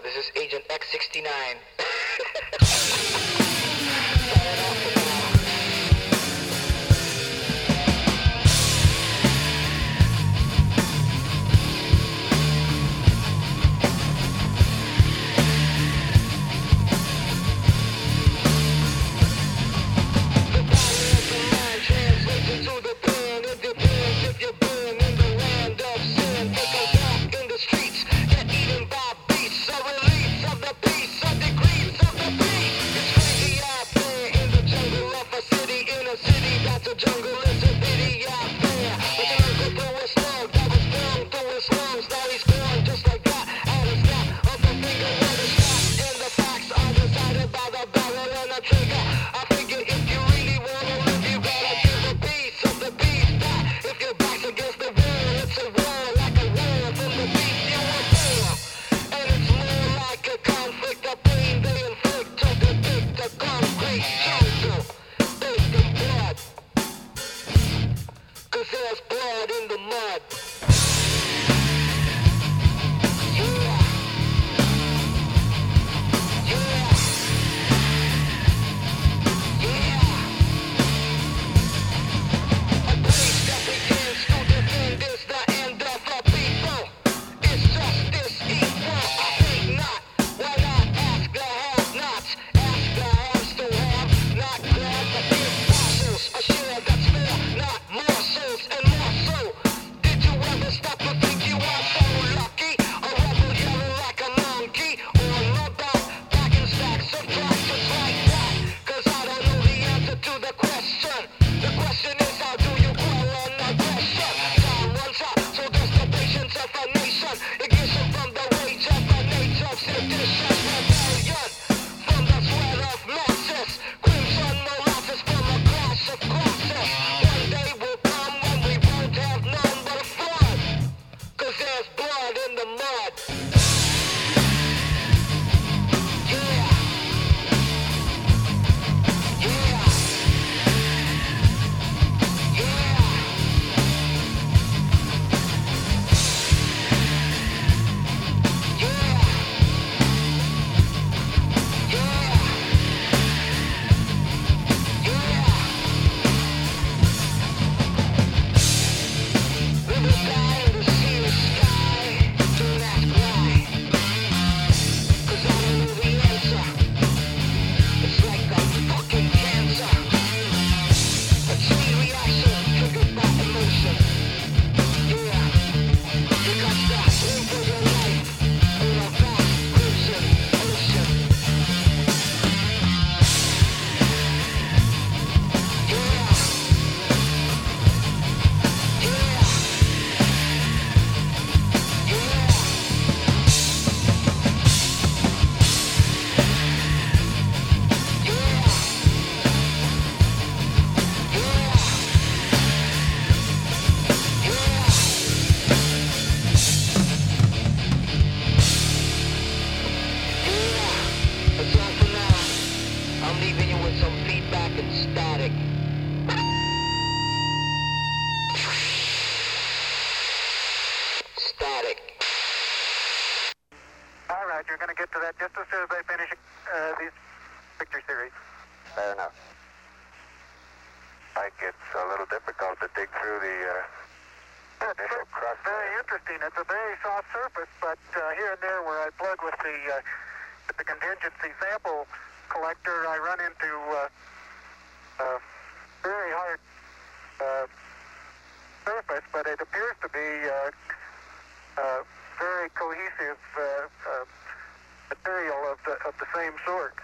this is Agent X69. I'm leaving you with some feedback and static. Static. All right, you're going to get to that just as soon as I finish uh, these picture series. Fair enough. Like it's a little difficult to dig through the uh. Very interesting. It's a very soft surface, but uh, here and there where I plug with the, uh, with the contingency sample collector. I run into uh, a very hard uh, surface, but it appears to be uh, very cohesive uh, uh, material of the, of the same sort.